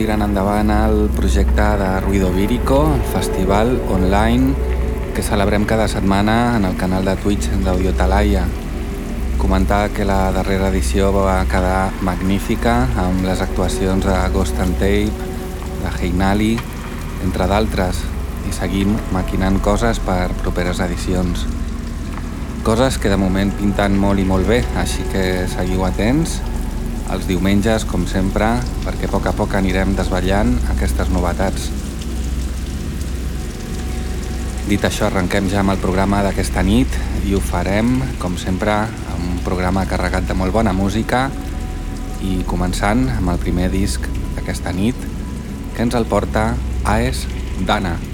Tirant endavant el projecte de Ruido Vírico, el festival online que celebrem cada setmana en el canal de Twitch d'Audio Talaia. Comentar que la darrera edició va quedar magnífica amb les actuacions de Ghost and Tape, de Heinali, entre d'altres, i seguim maquinant coses per properes edicions. Coses que de moment pinten molt i molt bé, així que seguiu atents els diumenges, com sempre, perquè a poc a poc anirem desvetllant aquestes novetats. Dit això, arrenquem ja amb el programa d'aquesta nit i ho farem, com sempre, amb un programa carregat de molt bona música i començant amb el primer disc d'aquesta nit, que ens el porta Aes Dana. Estem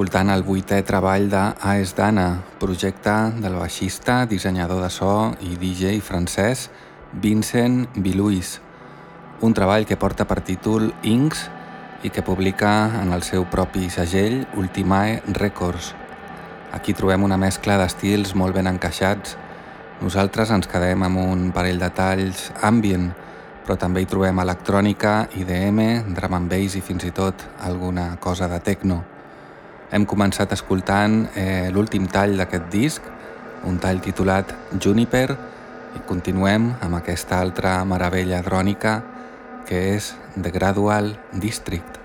escoltant el vuitè treball de AES Dana, projecte del baixista, dissenyador de so i DJ francès Vincent Biluis. Un treball que porta per títol Inks i que publica en el seu propi segell Ultimae Records. Aquí trobem una mescla d'estils molt ben encaixats. Nosaltres ens quedem amb un parell de talls ambient, però també hi trobem electrònica, IDM, drum and bass i fins i tot alguna cosa de techno. Hem començat escoltant eh, l'últim tall d'aquest disc, un tall titulat Juniper, i continuem amb aquesta altra meravella drònica que és The Gradual District.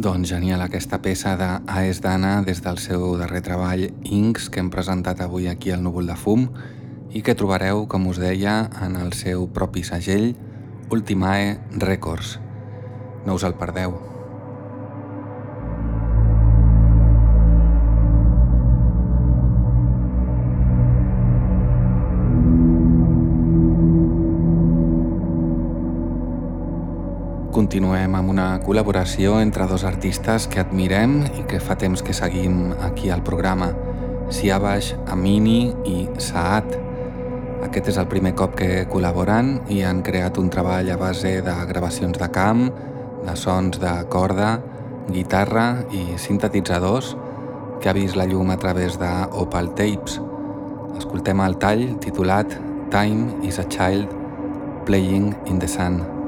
Doncs genial aquesta peça d'Aes Dana des del seu darrer treball Inks que hem presentat avui aquí al Núvol de Fum i que trobareu, com us deia, en el seu propi segell Ultimae Records. No us el perdeu. Continuem amb una col·laboració entre dos artistes que admirem i que fa temps que seguim aquí al programa, Siabash Amini i Saat. Aquest és el primer cop que col·laboren i han creat un treball a base de gravacions de camp, de sons de corda, guitarra i sintetitzadors que ha vist la llum a través de Opal Tapes. Escoltem el tall titulat Time is a Child Playing in the Sun.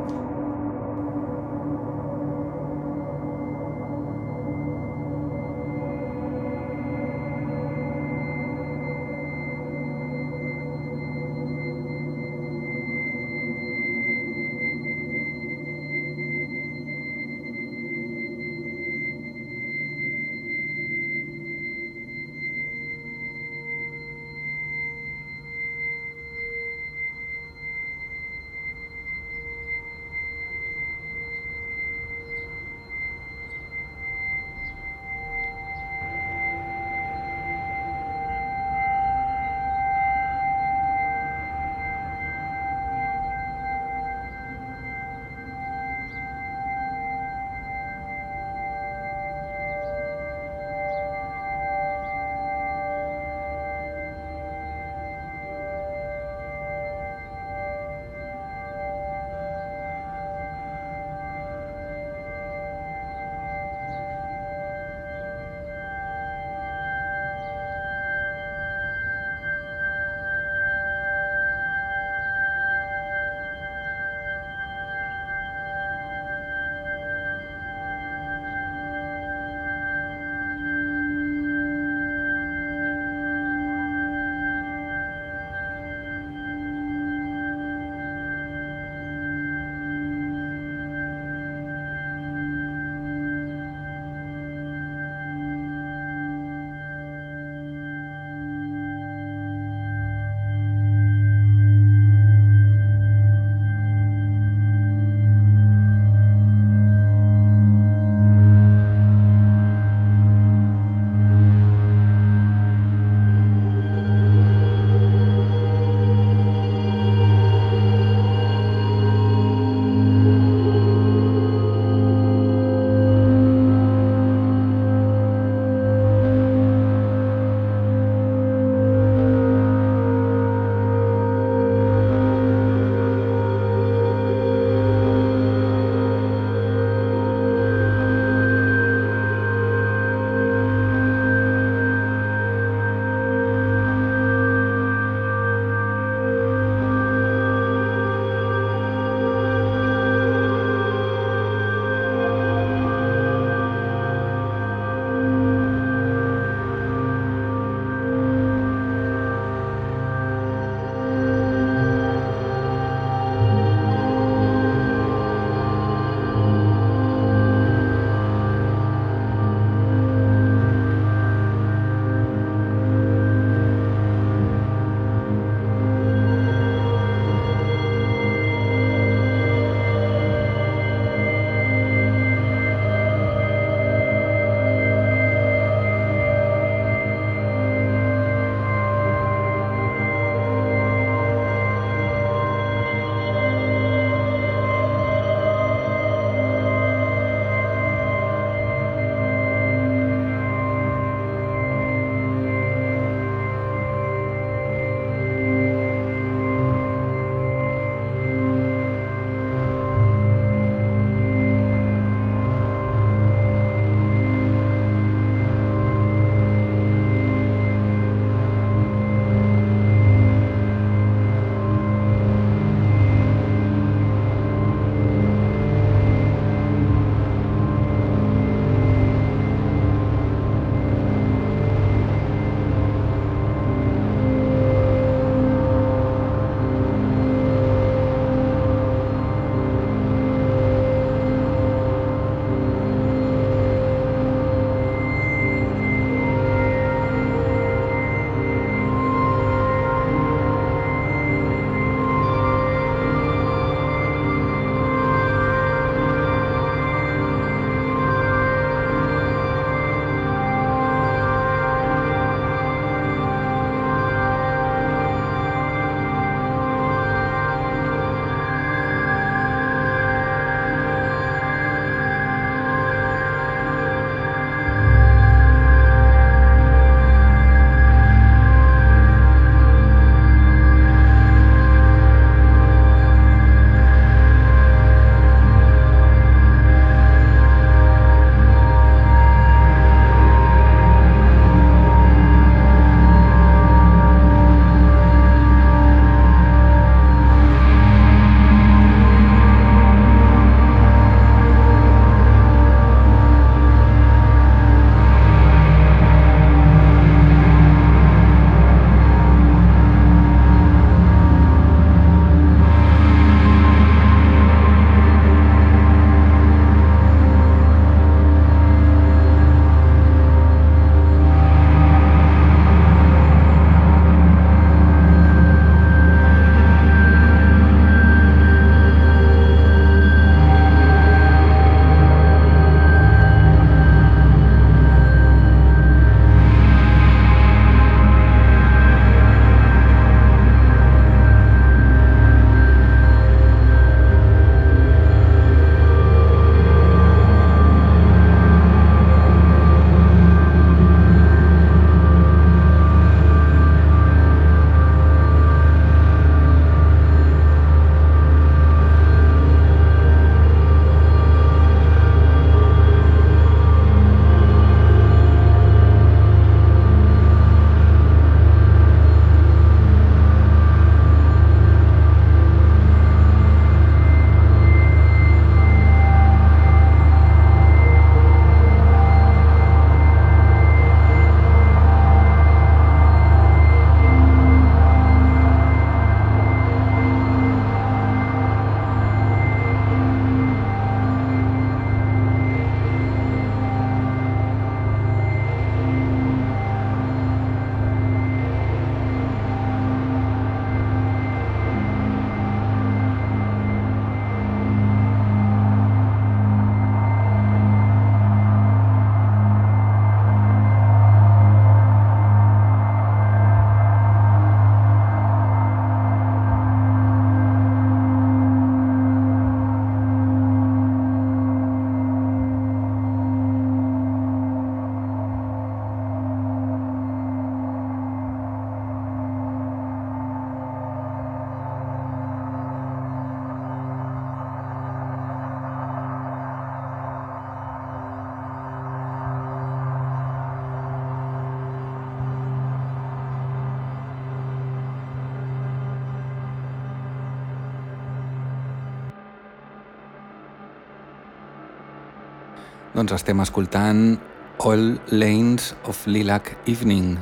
Doncs estem escoltant All Lanes of Lilac Evening,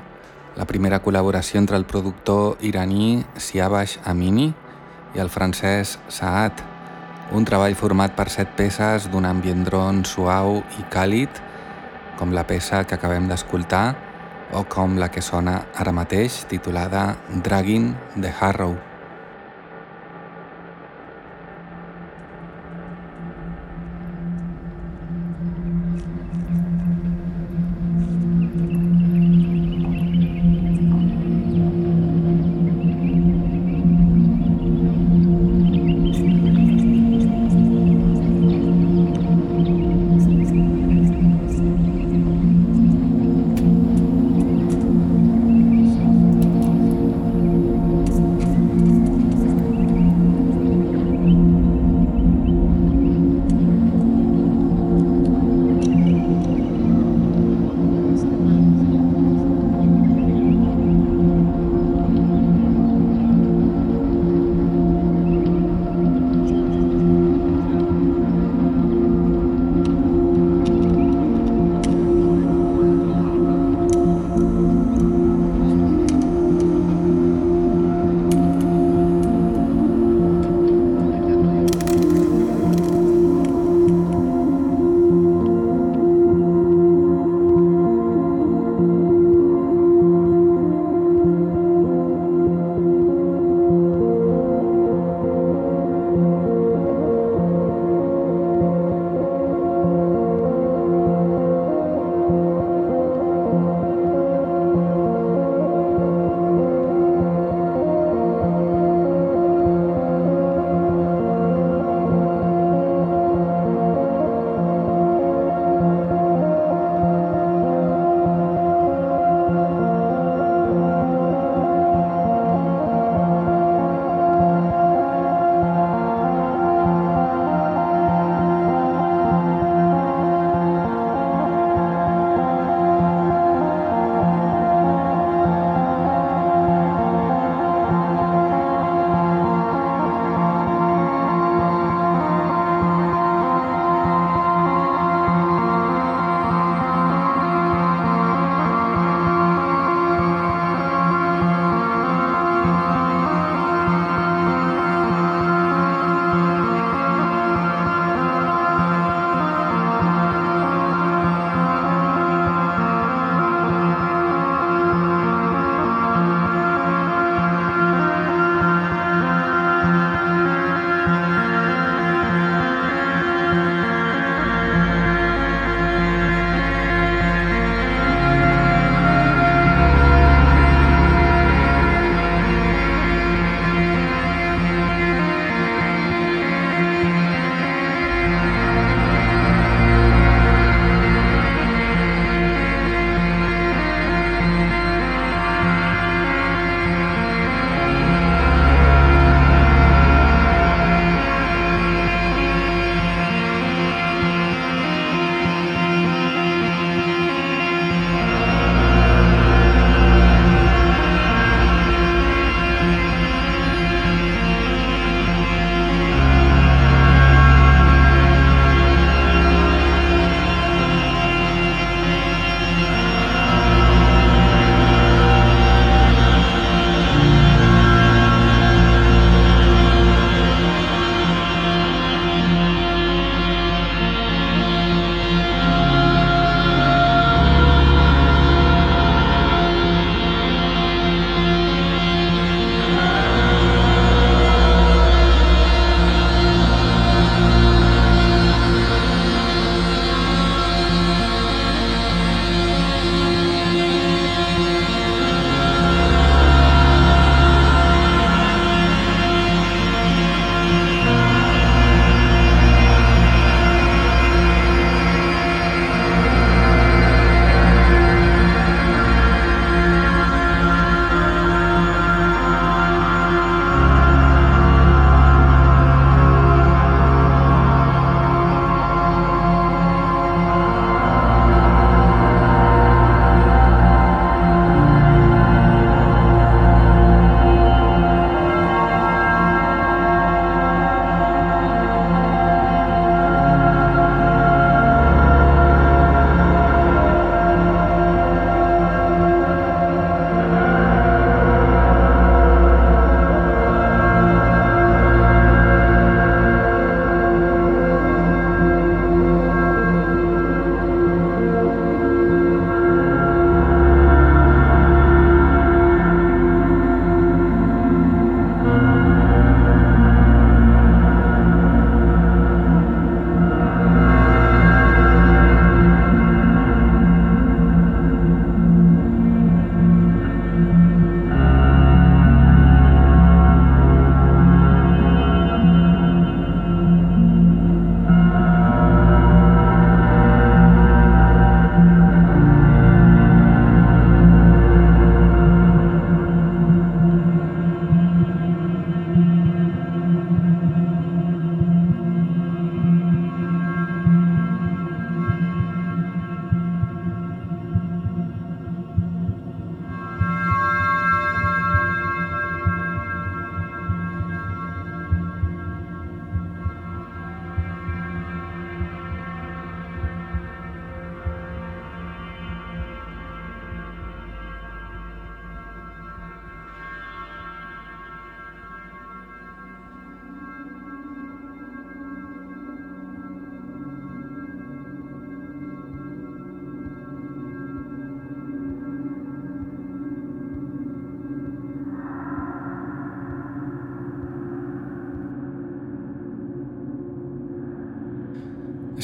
la primera col·laboració entre el productor iraní Siavash Amini i el francès Saad, un treball format per set peces d'un ambient dron suau i càlid, com la peça que acabem d'escoltar o com la que sona ara mateix, titulada Dragging the Harrow.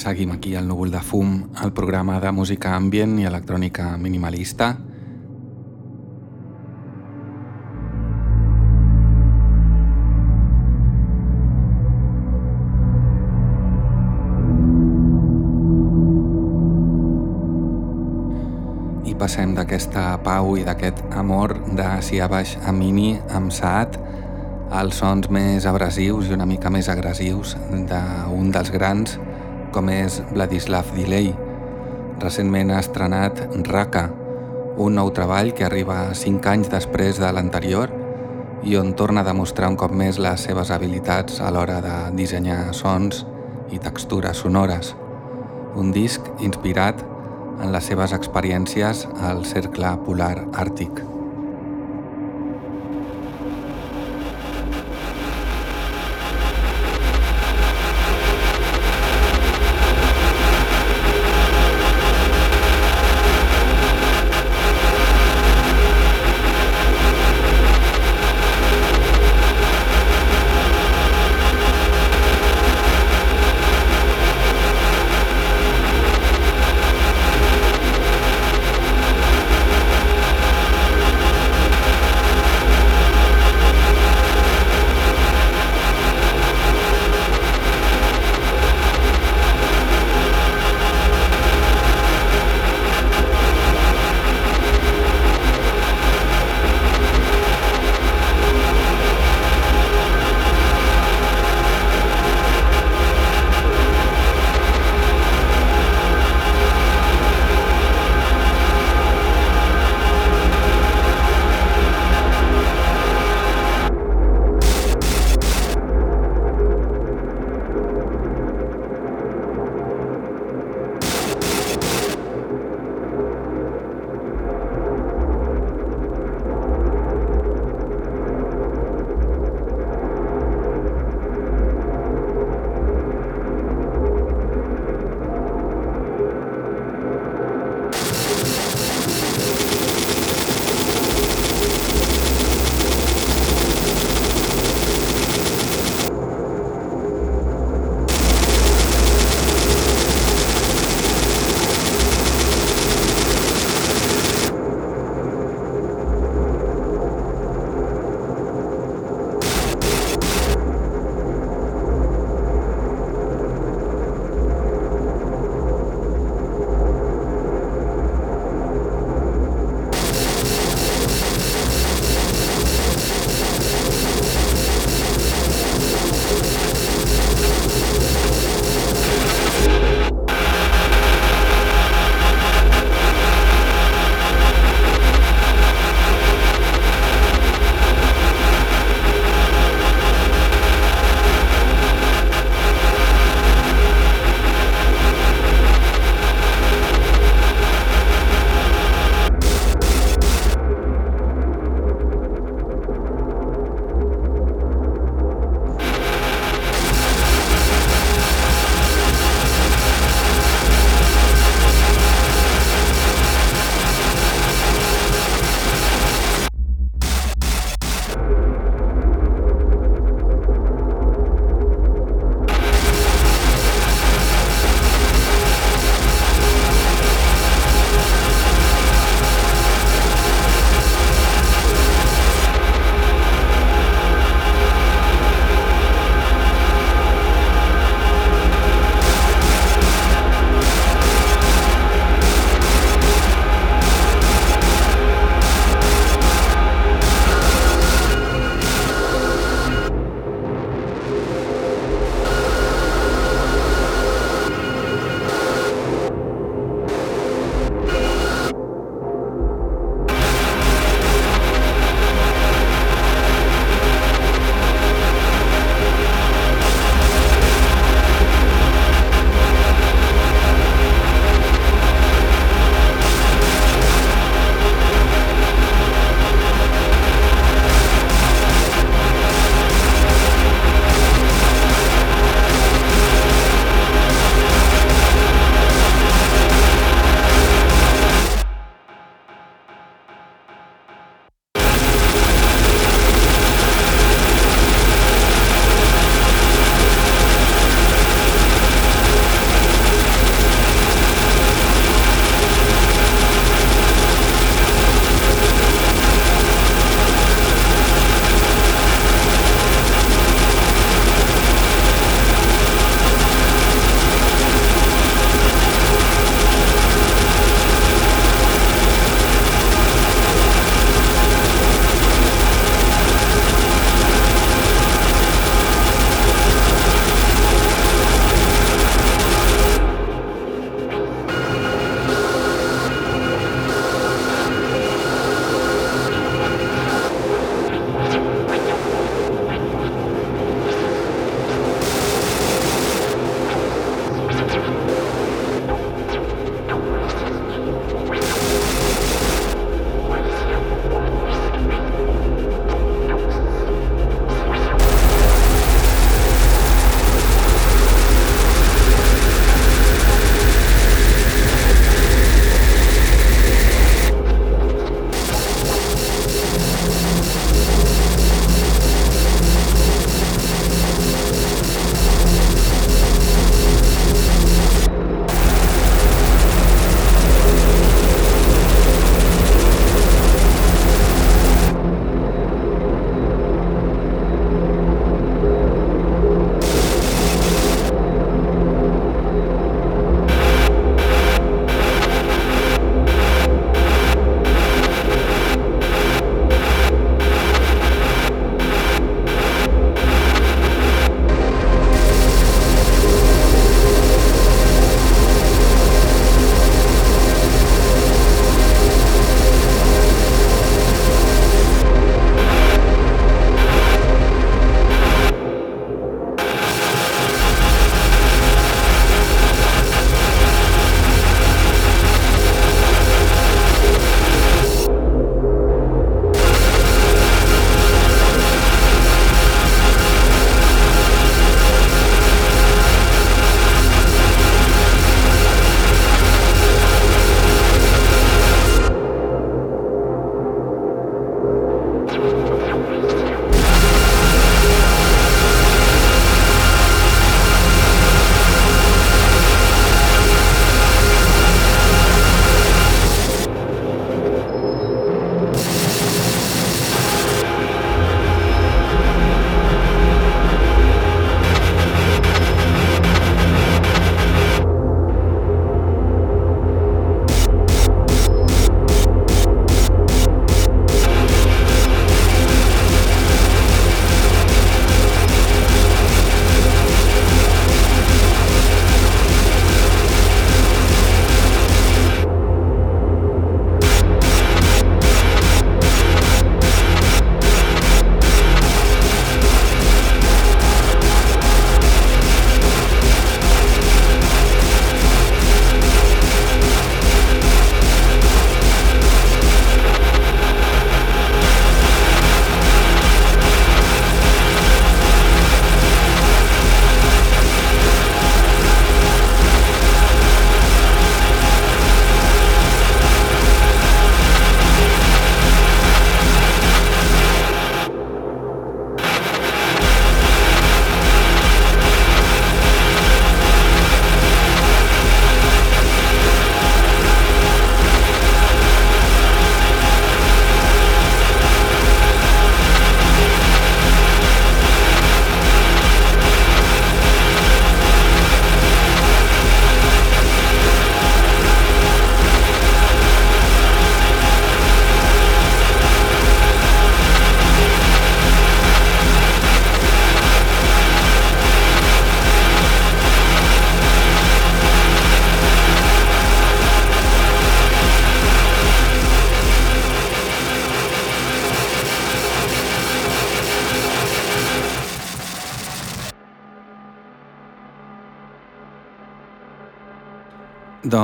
Seguim aquí al núvol de fum, el programa de música ambient i electrònica minimalista. I passem d'aquesta pau i d'aquest amor de si a baix a mini amb Saat als sons més abrasius i una mica més agressius d'un dels grans com és Vladislav Dilei. Recentment ha estrenat Raka, un nou treball que arriba 5 anys després de l'anterior i on torna a demostrar un cop més les seves habilitats a l'hora de dissenyar sons i textures sonores. Un disc inspirat en les seves experiències al cercle polar àrtic.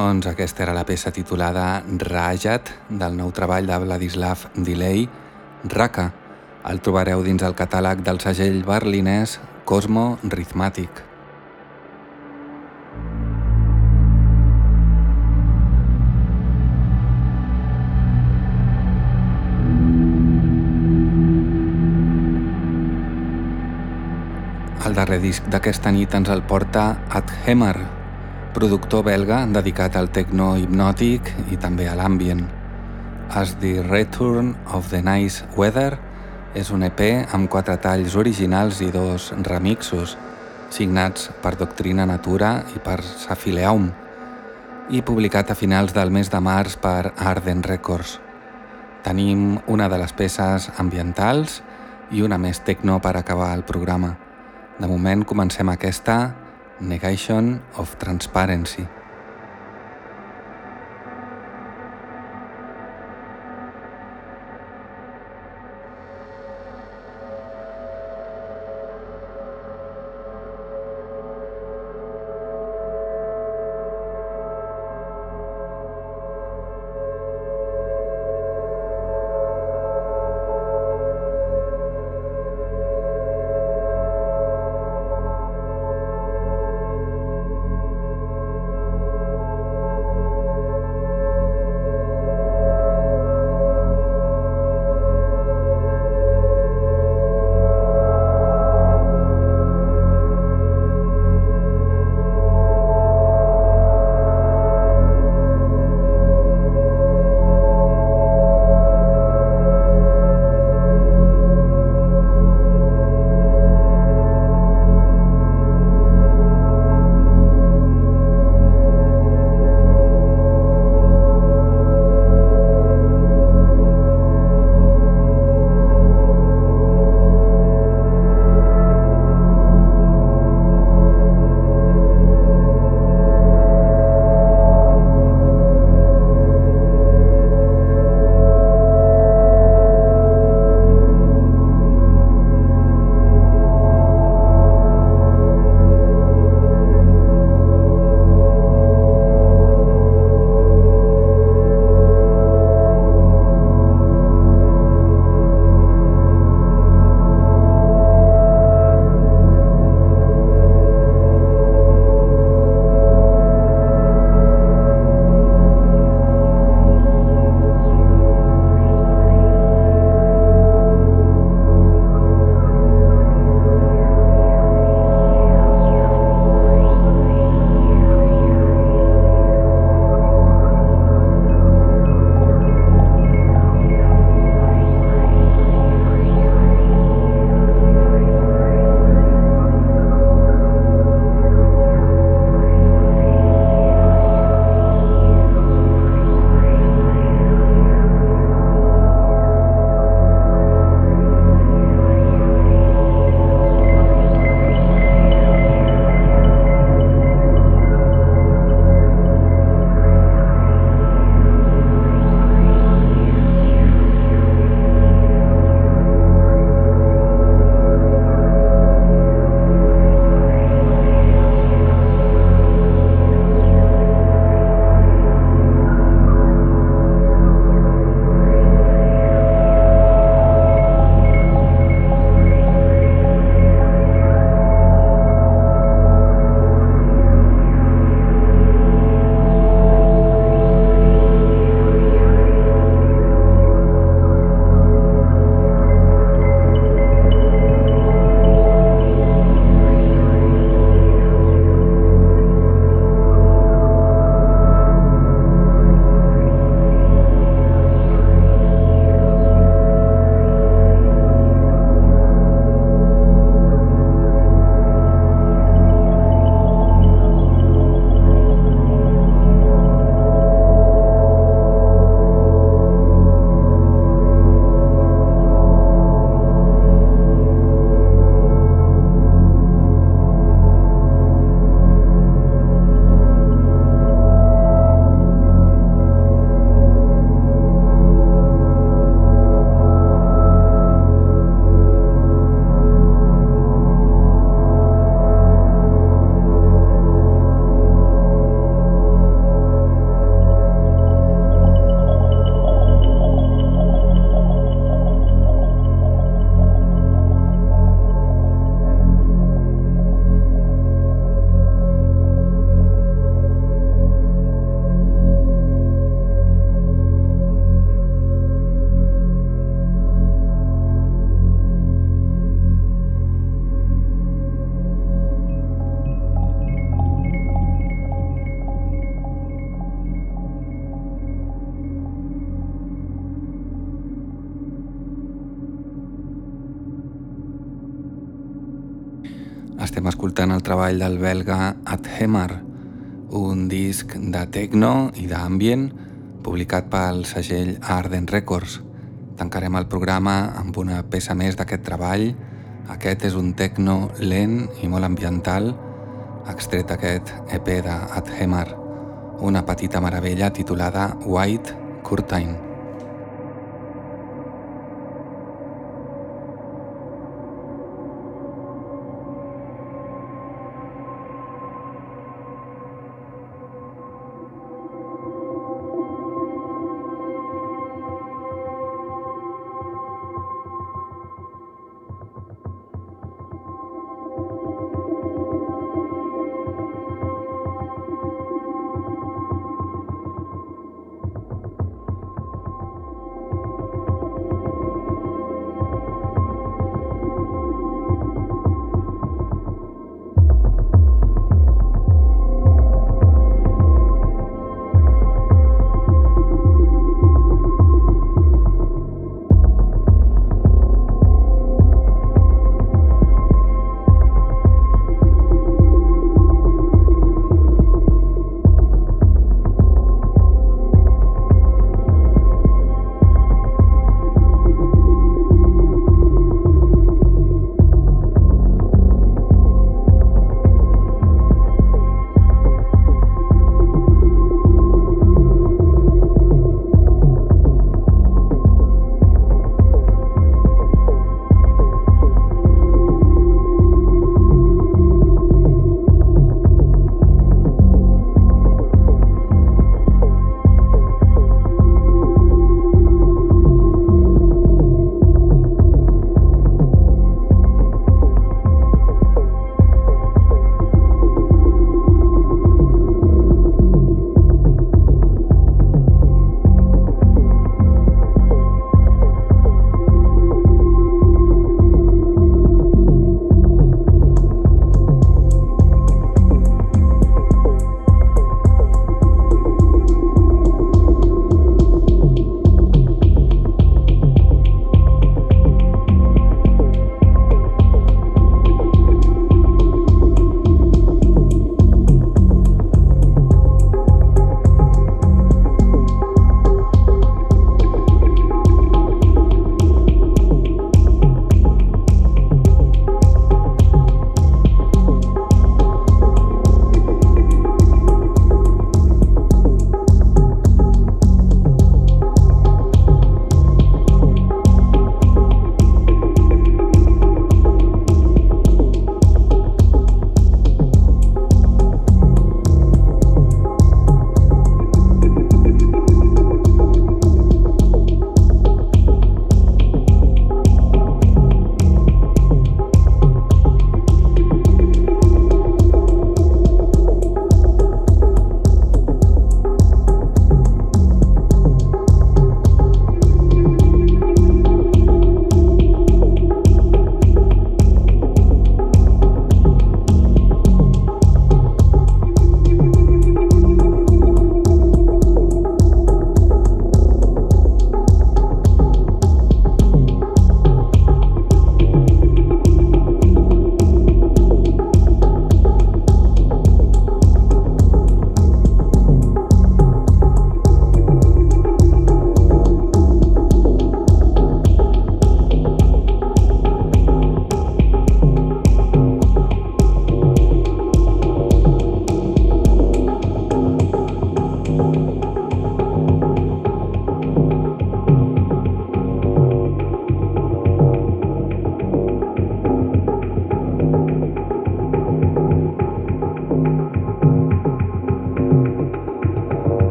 Doncs aquesta era la peça titulada Rajat del nou treball de Vladislav Delay, Raka. El trobareu dins el catàleg del segell berlinès Cosmo Rhythmatic. El darrer disc d'aquesta nit ens el porta Ad Hemmer, productor belga dedicat al techno hipnòtic i també a l'ambient. As the Return of the Nice Weather és un EP amb quatre talls originals i dos remixos, signats per Doctrina Natura i per Safileaum, i publicat a finals del mes de març per Arden Records. Tenim una de les peces ambientals i una més techno per acabar el programa. De moment comencem aquesta Negation of Transparency. Escoltant el treball del belga Adhemar, un disc de techno i d'ambient publicat pel segell Arden Records. Tancarem el programa amb una peça més d'aquest treball. Aquest és un techno lent i molt ambiental, extret d'aquest EP d'Adhemar, una petita meravella titulada White Curtain.